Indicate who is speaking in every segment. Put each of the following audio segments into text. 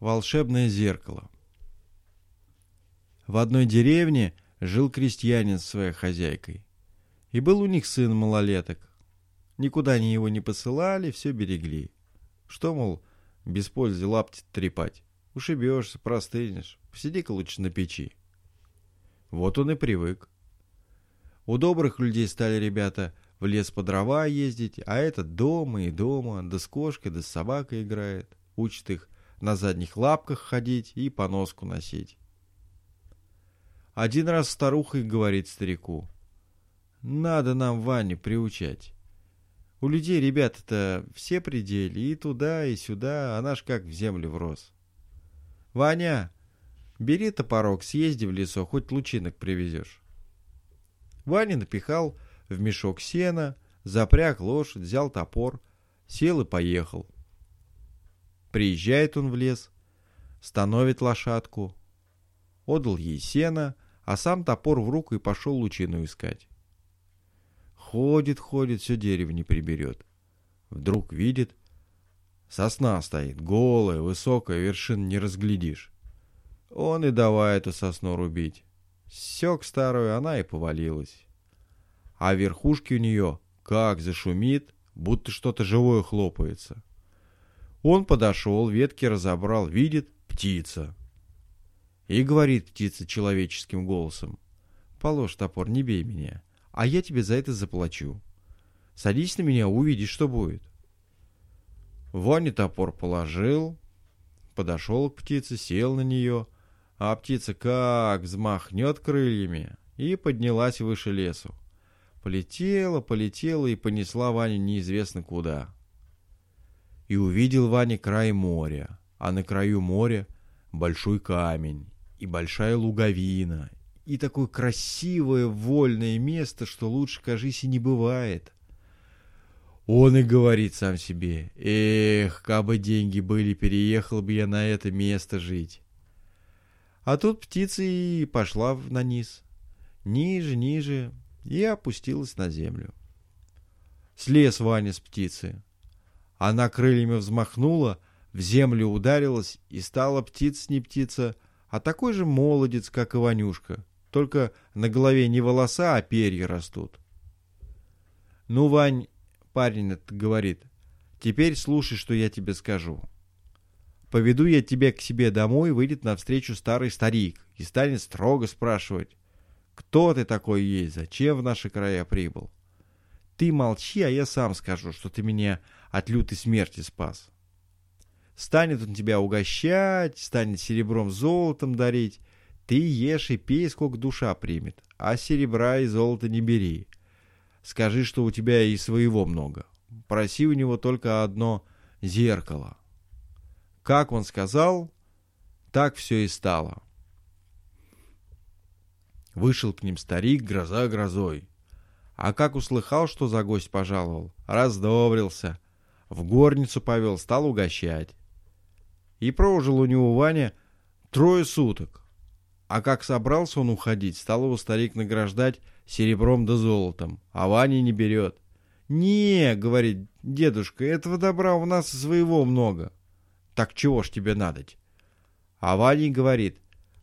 Speaker 1: Волшебное зеркало. В одной деревне жил крестьянин с своей хозяйкой. И был у них сын малолеток. Никуда они его не посылали, все берегли. Что, мол, без пользы лапти трепать. Ушибешься, простынешь. Посиди-ка лучше на печи. Вот он и привык. У добрых людей стали ребята в лес по дрова ездить, а этот дома и дома, да с кошкой, да с собакой играет. Учит их на задних лапках ходить и поноску носить. Один раз старуха говорит старику, «Надо нам Ваню приучать. У людей ребята-то все пределы, и туда, и сюда, а наш как в землю врос. Ваня, бери топорок, съезди в лесо, хоть лучинок привезешь». Ваня напихал в мешок сена, запряг лошадь, взял топор, сел и поехал. Приезжает он в лес, становит лошадку, отдал ей сено, а сам топор в руку и пошел лучину искать. Ходит, ходит, все дерево не приберет. Вдруг видит, сосна стоит, голая, высокая, вершин не разглядишь. Он и давай эту сосну рубить. Сек старую, она и повалилась а верхушки у нее как зашумит, будто что-то живое хлопается. Он подошел, ветки разобрал, видит птица. И говорит птица человеческим голосом. «Положь топор, не бей меня, а я тебе за это заплачу. Садись на меня, увидишь, что будет». Ваня топор положил, подошел к птице, сел на нее, а птица как взмахнет крыльями и поднялась выше лесу. Полетела, полетела и понесла Ваню неизвестно куда. И увидел Ваня край моря, а на краю моря большой камень и большая луговина, и такое красивое вольное место, что лучше, кажись, и не бывает. Он и говорит сам себе, эх, кабы деньги были, переехал бы я на это место жить. А тут птица и пошла на низ. Ниже, ниже, и опустилась на землю. Слез Ваня с птицы. Она крыльями взмахнула, в землю ударилась, и стала птица не птица, а такой же молодец, как и Ванюшка, только на голове не волоса, а перья растут. «Ну, Вань, парень этот говорит, теперь слушай, что я тебе скажу. Поведу я тебя к себе домой, выйдет навстречу старый старик и станет строго спрашивать, кто ты такой есть? Зачем в наши края прибыл? Ты молчи, а я сам скажу, что ты меня от лютой смерти спас. Станет он тебя угощать, станет серебром золотом дарить. Ты ешь и пей, сколько душа примет, а серебра и золота не бери. Скажи, что у тебя и своего много. Проси у него только одно зеркало. Как он сказал, так все и стало. Вышел к ним старик, гроза грозой. А как услыхал, что за гость пожаловал, раздобрился. В горницу повел, стал угощать. И прожил у него Ваня трое суток. А как собрался он уходить, стал его старик награждать серебром да золотом, а Ваня не берет. «Не, — говорит дедушка, — этого добра у нас своего много. Так чего ж тебе надоть?» А Ваня говорит,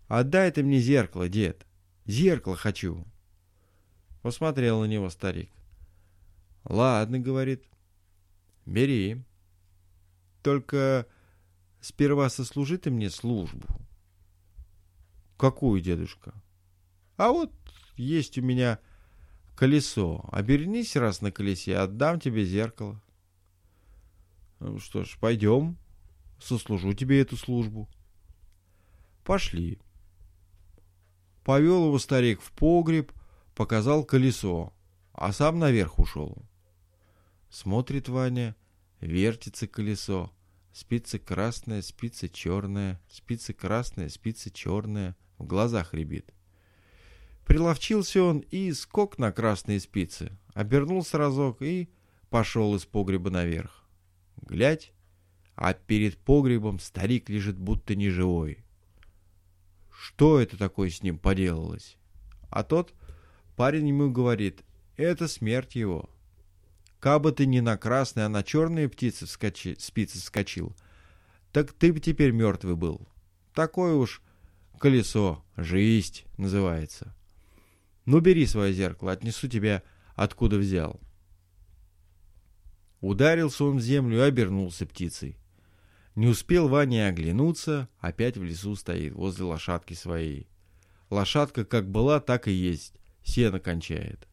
Speaker 1: «Отдай ты мне зеркало, дед. Зеркало хочу. Посмотрел на него старик. Ладно, говорит. Бери. Только сперва сослужи ты мне службу. Какую, дедушка? А вот есть у меня колесо. Обернись раз на колесе, отдам тебе зеркало. Ну что ж, пойдем. Сослужу тебе эту службу. Пошли. Повел его старик в погреб, показал колесо, а сам наверх ушел. Смотрит Ваня, вертится колесо. Спица красная, спица черная, спица красная, спица черная, в глазах рябит. Приловчился он и скок на красные спицы, обернулся разок и пошел из погреба наверх. Глядь, а перед погребом старик лежит будто неживой что это такое с ним поделалось. А тот парень ему говорит, это смерть его. Кабы ты не на красной, а на черные птицы вскочи, спицы вскочил, так ты бы теперь мертвый был. Такое уж колесо, жизнь называется. Ну, бери свое зеркало, отнесу тебя, откуда взял. Ударился он в землю и обернулся птицей. Не успел Ваня оглянуться, опять в лесу стоит, возле лошадки своей. Лошадка как была, так и есть, сено кончает.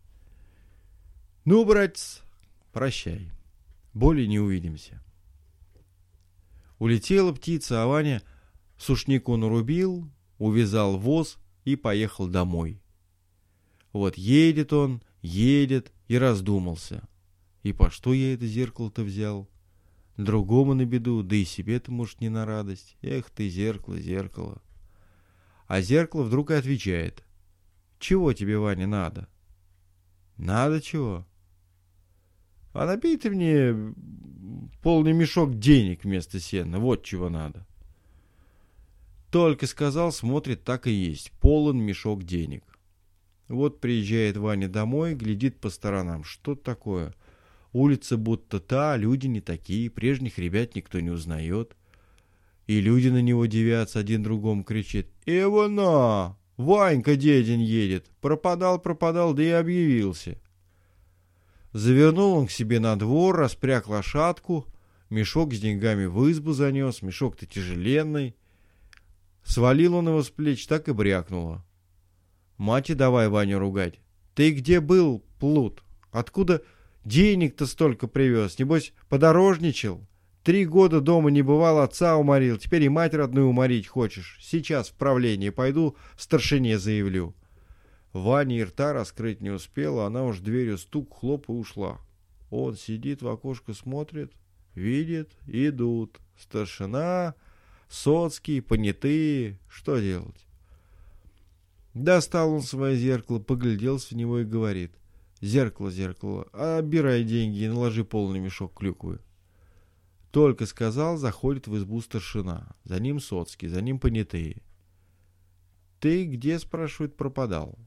Speaker 1: Ну, братец, прощай, более не увидимся. Улетела птица, а Ваня сушнику нарубил, увязал воз и поехал домой. Вот едет он, едет и раздумался. И по что я это зеркало-то взял? Другому на беду, да и себе-то, может, не на радость. Эх ты, зеркало, зеркало. А зеркало вдруг и отвечает. Чего тебе, Ваня, надо? Надо чего? А набей ты мне полный мешок денег вместо сена. Вот чего надо. Только сказал, смотрит, так и есть. Полон мешок денег. Вот приезжает Ваня домой, глядит по сторонам. Что такое? Улица будто та, люди не такие, прежних ребят никто не узнает. И люди на него девятся, один другому кричит. «Ивана! Ванька дедень едет! Пропадал, пропадал, да и объявился!» Завернул он к себе на двор, распряг лошадку, мешок с деньгами в избу занес, мешок-то тяжеленный. Свалил он его с плеч, так и брякнуло. Мать давай Ваню ругать. Ты где был, плут? Откуда денег-то столько привез? Небось, подорожничал? Три года дома не бывал, отца уморил, теперь и мать родную уморить хочешь. Сейчас в правление пойду, старшине заявлю. Ваня и рта раскрыть не успела, она уж дверью стук, хлоп и ушла. Он сидит в окошко, смотрит, видит, идут. Старшина, соцкий, понятые. Что делать? Достал он свое зеркало, погляделся в него и говорит. Зеркало, зеркало, обирай деньги и наложи полный мешок клюквы. Только сказал, заходит в избу старшина. За ним соцкий, за ним понятые. Ты где, спрашивает, пропадал?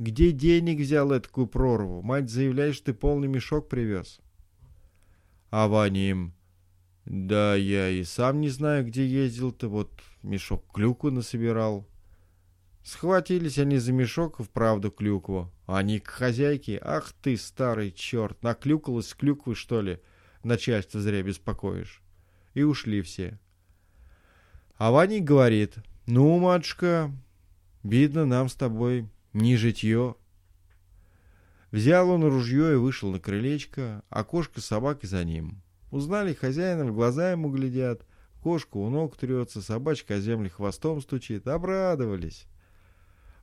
Speaker 1: Где денег взял эту прорву? Мать заявляет, что ты полный мешок привез. А Ваня им, да я и сам не знаю, где ездил-то, вот мешок клюквы насобирал. Схватились они за мешок, вправду клюкву. Они к хозяйке, ах ты, старый черт, наклюкалась клюквы, что ли? Начальство зря беспокоишь. И ушли все. А Ваня говорит, ну, матушка, видно нам с тобой не житье. Взял он ружье и вышел на крылечко, а кошка с собакой за ним. Узнали хозяина, в глаза ему глядят. Кошка у ног трется, собачка о земле хвостом стучит. Обрадовались.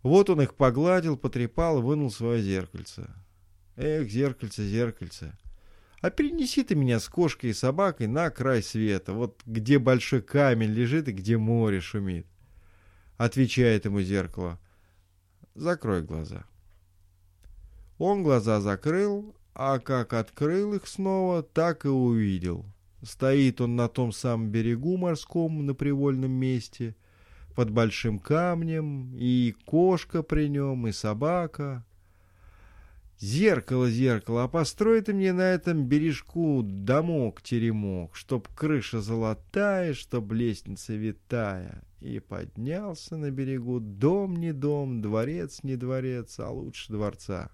Speaker 1: Вот он их погладил, потрепал, вынул свое зеркальце. Эх, зеркальце, зеркальце. А перенеси ты меня с кошкой и собакой на край света, вот где большой камень лежит и где море шумит. Отвечает ему зеркало. Закрой глаза. Он глаза закрыл, а как открыл их снова, так и увидел. Стоит он на том самом берегу морском, на привольном месте, под большим камнем, и кошка при нем, и собака. Зеркало, зеркало, а построй ты мне на этом бережку домок-теремок, чтоб крыша золотая, чтоб лестница витая. И поднялся на берегу дом не дом, дворец не дворец, а лучше дворца.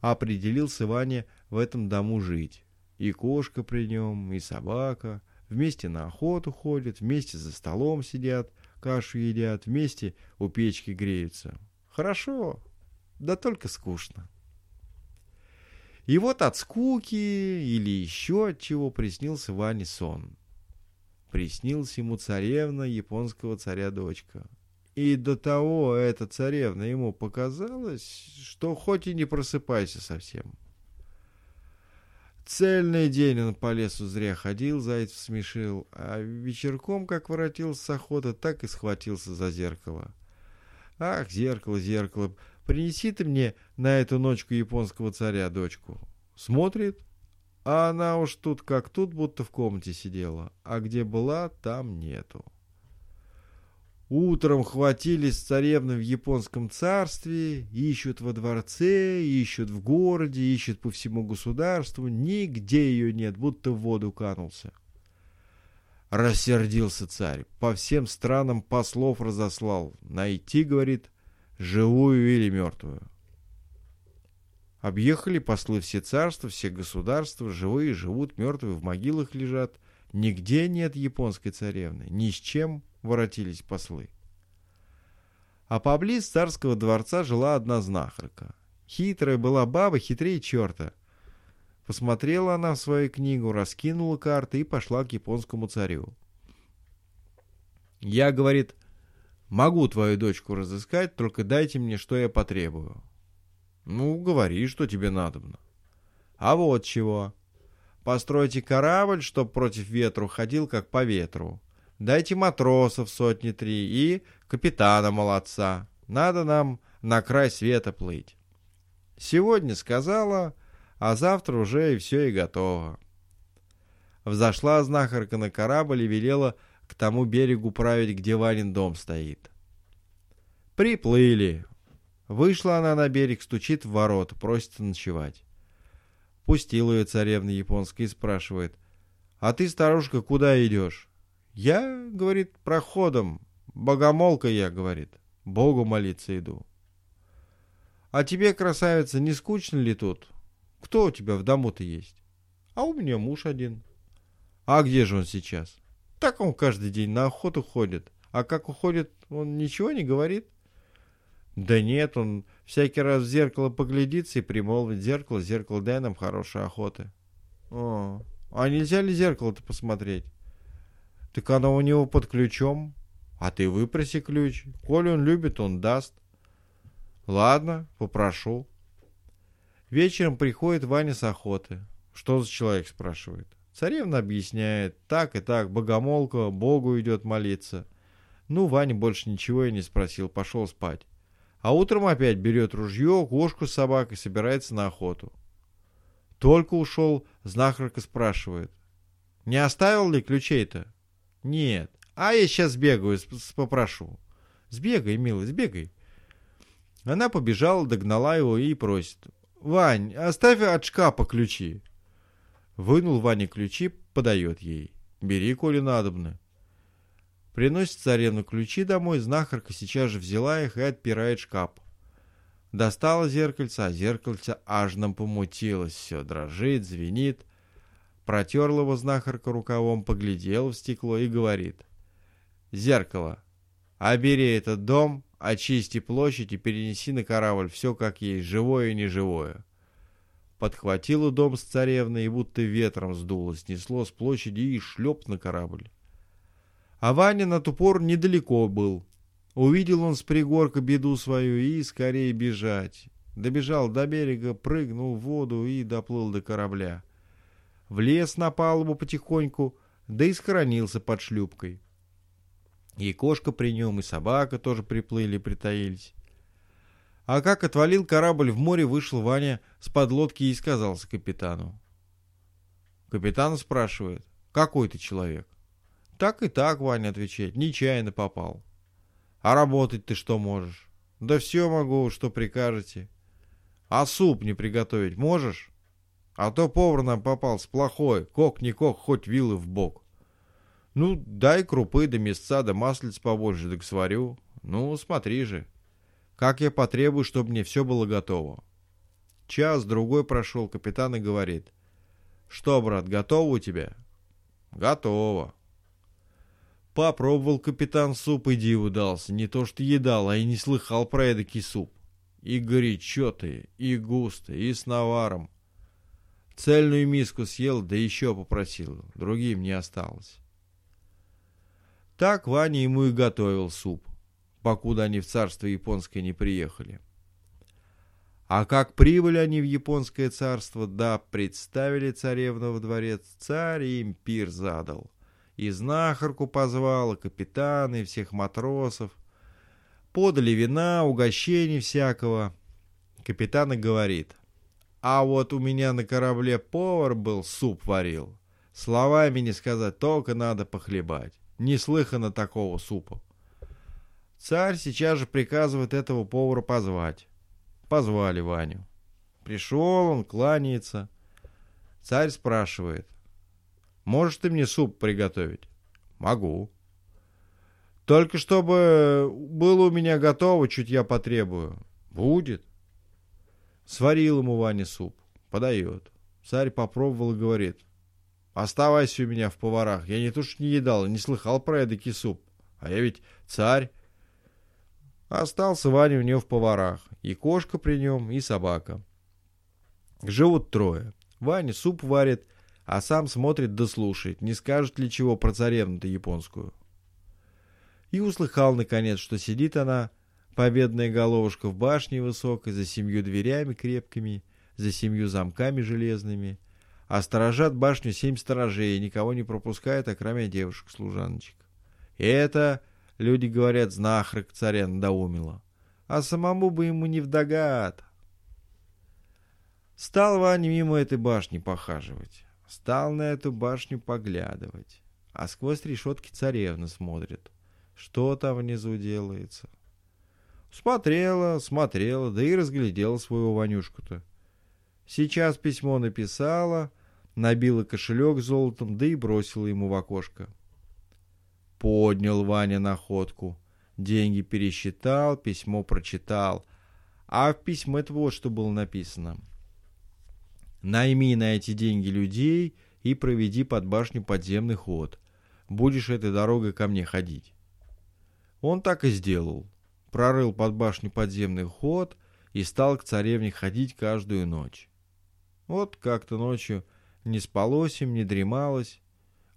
Speaker 1: Определился Ваня в этом дому жить. И кошка при нем, и собака. Вместе на охоту ходят, вместе за столом сидят, кашу едят, вместе у печки греются. Хорошо, да только скучно. И вот от скуки или еще от чего приснился Ване сон. Приснился ему царевна японского царя дочка. И до того эта царевна ему показалась, что хоть и не просыпайся совсем. Цельный день он по лесу зря ходил, заяц смешил, а вечерком, как воротился с охоты, так и схватился за зеркало. Ах, зеркало, зеркало, принеси ты мне на эту ночку японского царя дочку. Смотрит, а она уж тут как тут, будто в комнате сидела, а где была, там нету. Утром хватились царевны в японском царстве, ищут во дворце, ищут в городе, ищут по всему государству, нигде ее нет, будто в воду канулся. Рассердился царь, по всем странам послов разослал. Найти, говорит, живую или мертвую. Объехали послы все царства, все государства, живые живут, мертвые в могилах лежат. Нигде нет японской царевны, ни с чем воротились послы. А поблиз царского дворца жила одна знахарка. Хитрая была баба, хитрее черта. Посмотрела она в свою книгу, раскинула карты и пошла к японскому царю. Я, говорит, могу твою дочку разыскать, только дайте мне, что я потребую. Ну, говори, что тебе надобно. А вот чего. Постройте корабль, чтоб против ветру ходил, как по ветру. Дайте матросов сотни три и капитана молодца. Надо нам на край света плыть. Сегодня сказала, а завтра уже и все и готово. Взошла знахарка на корабль и велела к тому берегу править, где Ванин дом стоит. Приплыли. Вышла она на берег, стучит в ворот, просится ночевать. Пустила ее царевна японская и спрашивает, «А ты, старушка, куда идешь?» «Я, — говорит, — проходом. Богомолка я, — говорит. Богу молиться иду». «А тебе, красавица, не скучно ли тут?» Кто у тебя в дому-то есть? А у меня муж один. А где же он сейчас? Так он каждый день на охоту ходит. А как уходит, он ничего не говорит? Да нет, он всякий раз в зеркало поглядится и примолвит. Зеркало, зеркало, дай нам хорошей охоты. О, а нельзя ли зеркало-то посмотреть? Так оно у него под ключом. А ты выпроси ключ. Коли он любит, он даст. Ладно, попрошу. Вечером приходит Ваня с охоты. Что за человек, спрашивает. Царевна объясняет, так и так, богомолка, Богу идет молиться. Ну, Ваня больше ничего и не спросил, пошел спать. А утром опять берет ружье, кошку с собакой, собирается на охоту. Только ушел, знахарка спрашивает. Не оставил ли ключей-то? Нет. А я сейчас сбегаю, попрошу. Сбегай, милый, сбегай. Она побежала, догнала его и просит. «Вань, оставь от шкафа ключи». Вынул Ване ключи, подает ей. «Бери, коли надобно». Приносит царевну ключи домой, знахарка сейчас же взяла их и отпирает шкаф. Достала зеркальце, а зеркальце аж нам помутилось все, дрожит, звенит. Протерла его знахарка рукавом, поглядела в стекло и говорит. «Зеркало, обери этот дом, Очисти площадь и перенеси на корабль все как есть, живое и неживое. Подхватила дом с царевной и будто ветром сдуло, снесло с площади и шлеп на корабль. А Ваня на ту пору недалеко был. Увидел он с пригорка беду свою и скорее бежать. Добежал до берега, прыгнул в воду и доплыл до корабля. Влез на палубу потихоньку, да и схоронился под шлюпкой. И кошка при нем, и собака тоже приплыли, притаились. А как отвалил корабль в море, вышел Ваня с подлодки и сказался капитану. Капитан спрашивает, какой ты человек? Так и так, Ваня отвечает, нечаянно попал. А работать ты что можешь? Да все могу, что прикажете. А суп не приготовить можешь? А то повар нам попался плохой, кок не кок, хоть вилы в бок. Ну, дай крупы да мясца да маслиц побольше, так сварю. Ну, смотри же. Как я потребую, чтобы мне все было готово. Час, другой прошел, капитан и говорит. Что, брат, готово у тебя? Готово. Попробовал капитан суп и диву дался. Не то что едал, а и не слыхал про эдакий суп. И горячо ты, и густо, и с наваром. Цельную миску съел, да еще попросил. Другим не осталось. Так Ваня ему и готовил суп, покуда они в царство японское не приехали. А как прибыли они в японское царство, да представили царевну во дворец, царь им пир задал. И знахарку позвал, и капитана, и всех матросов. Подали вина, угощений всякого. Капитан и говорит, а вот у меня на корабле повар был, суп варил. Словами не сказать, только надо похлебать. Неслыханно такого супа. Царь сейчас же приказывает этого повара позвать. Позвали Ваню. Пришел он, кланяется. Царь спрашивает. «Можешь ты мне суп приготовить?» Могу. Только чтобы было у меня готово, чуть я потребую. Будет. Сварил ему Ваня суп. Подает. Царь попробовал и говорит. Оставайся у меня в поварах. Я не то что не едал, не слыхал про эдакий суп. А я ведь царь. Остался Ваня у него в поварах. И кошка при нем, и собака. Живут трое. Ваня суп варит, а сам смотрит да слушает, не скажет ли чего про царевну-то японскую. И услыхал, наконец, что сидит она, победная головушка в башне высокой, за семью дверями крепкими, за семью замками железными, а сторожат башню семь сторожей, никого не пропускает, окромя девушек-служаночек. И это, люди говорят, знахарок царя надоумила. А самому бы ему не вдогад. Стал Ваня мимо этой башни похаживать. Стал на эту башню поглядывать. А сквозь решетки царевна смотрит. Что там внизу делается? Смотрела, смотрела, да и разглядела своего Ванюшку-то. Сейчас письмо написала, набила кошелек золотом, да и бросила ему в окошко. Поднял Ваня находку. Деньги пересчитал, письмо прочитал. А в письме-то вот что было написано. «Найми на эти деньги людей и проведи под башню подземный ход. Будешь этой дорогой ко мне ходить». Он так и сделал. Прорыл под башню подземный ход и стал к царевне ходить каждую ночь. Вот как-то ночью не спалось им, не дремалось.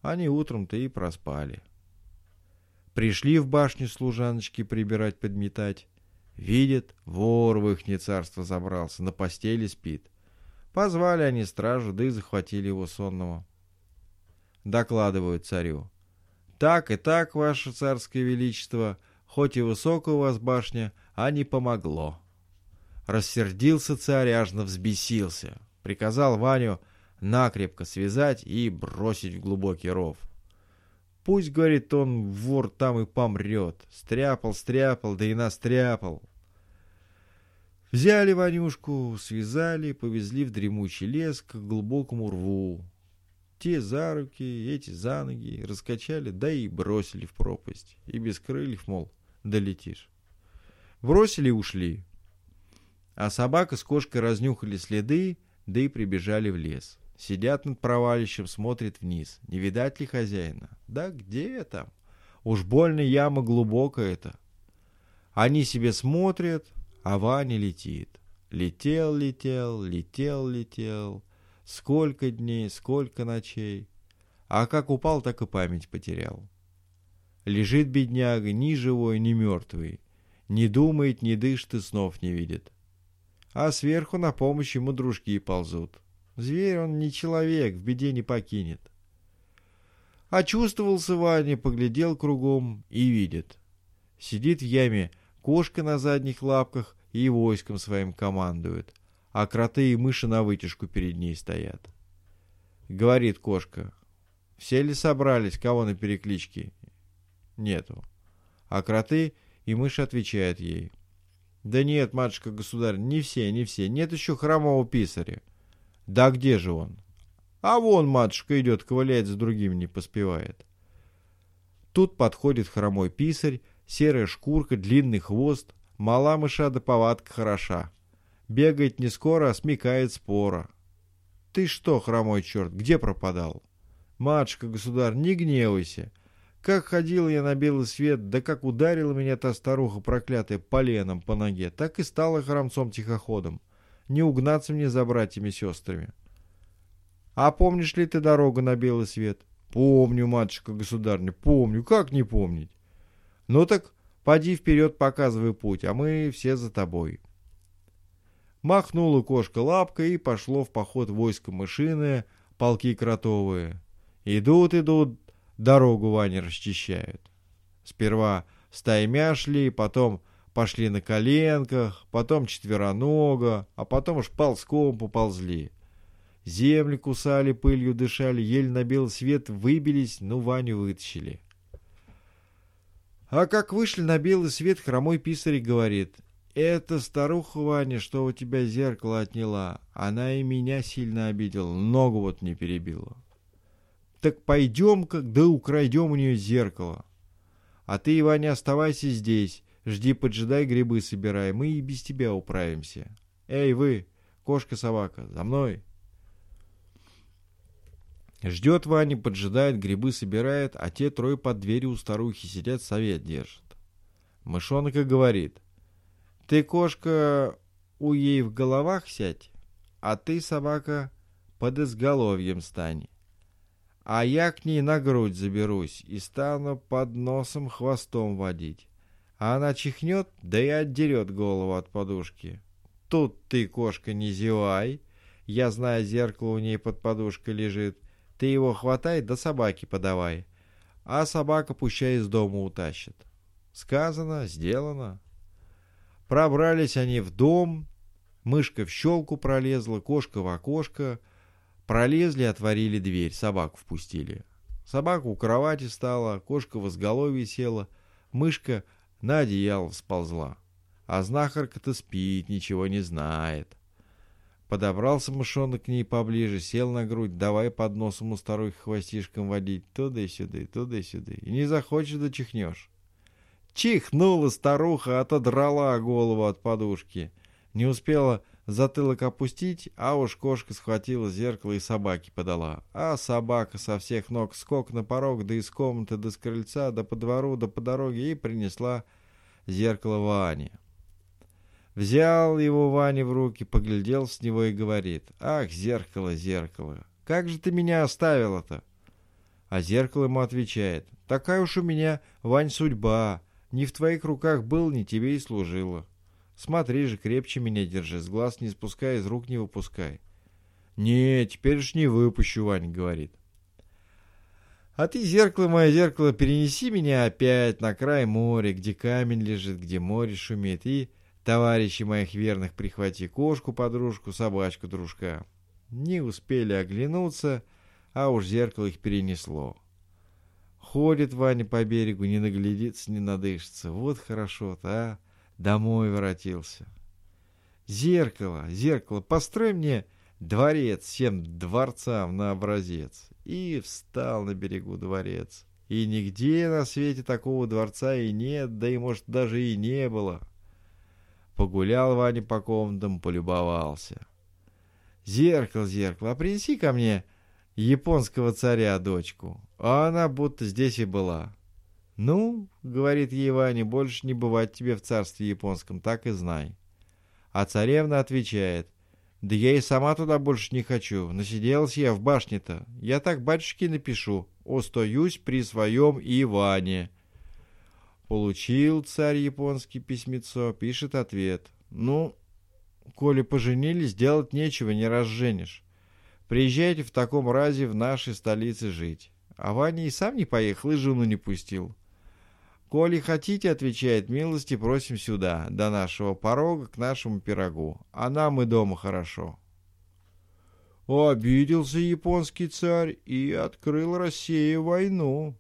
Speaker 1: Они утром-то и проспали. Пришли в башню служаночки прибирать, подметать. Видят, вор в ихнее царство забрался, на постели спит. Позвали они стражу, да и захватили его сонного. Докладывают царю. Так и так, ваше царское величество, хоть и высокая у вас башня, а не помогло. Рассердился царь, аж взбесился приказал Ваню накрепко связать и бросить в глубокий ров. Пусть, говорит он, вор там и помрет. Стряпал, стряпал, да и настряпал. Взяли Ванюшку, связали, повезли в дремучий лес к глубокому рву. Те за руки, эти за ноги, раскачали, да и бросили в пропасть. И без крыльев, мол, долетишь. Бросили и ушли. А собака с кошкой разнюхали следы, да и прибежали в лес. Сидят над провалищем, смотрят вниз. Не видать ли хозяина? Да где там? Уж больно яма глубокая это. Они себе смотрят, а Ваня летит. Летел, летел, летел, летел. Сколько дней, сколько ночей. А как упал, так и память потерял. Лежит бедняга, ни живой, ни мертвый. Не думает, не дышит и снов не видит а сверху на помощь ему дружки ползут. Зверь он не человек, в беде не покинет. Очувствовался Ваня, поглядел кругом и видит. Сидит в яме кошка на задних лапках и войском своим командует, а кроты и мыши на вытяжку перед ней стоят. Говорит кошка, все ли собрались, кого на перекличке? Нету. А кроты и мыши отвечают ей — да нет, матушка-государь, не все, не все. Нет еще хромого писаря. Да где же он? А вон матушка идет, ковыляет за другим, не поспевает. Тут подходит хромой писарь, серая шкурка, длинный хвост, мала мыша да повадка хороша. Бегает не скоро, а смекает спора. Ты что, хромой черт, где пропадал? Матушка-государь, не гневайся. Как ходил я на белый свет, да как ударила меня та старуха проклятая поленом по ноге, так и стала хромцом-тихоходом. Не угнаться мне за братьями-сестрами. А помнишь ли ты дорогу на белый свет? Помню, матушка-государня, помню. Как не помнить? Ну так, поди вперед, показывай путь, а мы все за тобой. Махнула кошка лапкой и пошло в поход войско мышиное, полки кротовые. Идут, идут, дорогу Ване расчищают. Сперва стаймя шли, потом пошли на коленках, потом четверонога, а потом уж ползком поползли. Земли кусали, пылью дышали, еле на белый свет выбились, ну Ваню вытащили. А как вышли на белый свет, хромой писарь говорит, «Это старуха Ваня, что у тебя зеркало отняла. Она и меня сильно обидела, ногу вот не перебила». Так пойдем-ка, да украдем у нее зеркало. А ты, Иваня, оставайся здесь. Жди, поджидай, грибы собирай. Мы и без тебя управимся. Эй, вы, кошка-собака, за мной. Ждет Ваня, поджидает, грибы собирает, а те трое под дверью у старухи сидят, совет держат. Мышонок и говорит. Ты, кошка, у ей в головах сядь, а ты, собака, под изголовьем стань. А я к ней на грудь заберусь и стану под носом хвостом водить. А она чихнет, да и отдерет голову от подушки. Тут ты, кошка, не зевай. Я знаю, зеркало у ней под подушкой лежит. Ты его хватай, да собаке подавай. А собака пущай из дома утащит. Сказано, сделано. Пробрались они в дом, мышка в щелку пролезла, кошка в окошко. Пролезли, отворили дверь, собаку впустили. Собака у кровати стала, кошка в изголовье села, мышка на одеяло сползла. А знахарка-то спит, ничего не знает. Подобрался мышонок к ней поближе, сел на грудь, давай под носом у старухи хвостишком водить, туда и сюда, туда и сюда. И не захочешь, да чихнешь. Чихнула старуха, отодрала голову от подушки. Не успела затылок опустить, а уж кошка схватила зеркало и собаке подала. А собака со всех ног скок на порог, да из комнаты, до с крыльца, да по двору, да по дороге и принесла зеркало Ване. Взял его Ваня в руки, поглядел с него и говорит, «Ах, зеркало, зеркало, как же ты меня оставила-то?» А зеркало ему отвечает, «Такая уж у меня, Вань, судьба, не в твоих руках был, не тебе и служила. Смотри же, крепче меня держи, с глаз не спускай, из рук не выпускай». «Не, теперь уж не выпущу», — Ваня говорит. А ты, зеркало мое, зеркало, перенеси меня опять на край моря, где камень лежит, где море шумит, и Товарищи моих верных, прихвати кошку, подружку, собачку, дружка. Не успели оглянуться, а уж зеркало их перенесло. Ходит Ваня по берегу, не наглядится, не надышится. Вот хорошо-то, а? Домой воротился. Зеркало, зеркало, построй мне дворец всем дворцам на образец. И встал на берегу дворец. И нигде на свете такого дворца и нет, да и, может, даже и не было. Погулял Ваня по комнатам, полюбовался. «Зеркало, зеркало, а принеси ко мне японского царя дочку». А она будто здесь и была. «Ну, — говорит ей Ваня, — больше не бывать тебе в царстве японском, так и знай». А царевна отвечает, «Да я и сама туда больше не хочу, насиделась я в башне-то. Я так батюшке напишу, остаюсь при своем Иване». Получил царь японский письмецо, пишет ответ. Ну, коли поженились, делать нечего, не разженишь. Приезжайте в таком разе в нашей столице жить. А Ваня и сам не поехал, и жену не пустил. Коли хотите, отвечает, милости просим сюда, до нашего порога, к нашему пирогу. А нам и дома хорошо. Обиделся японский царь и открыл России войну.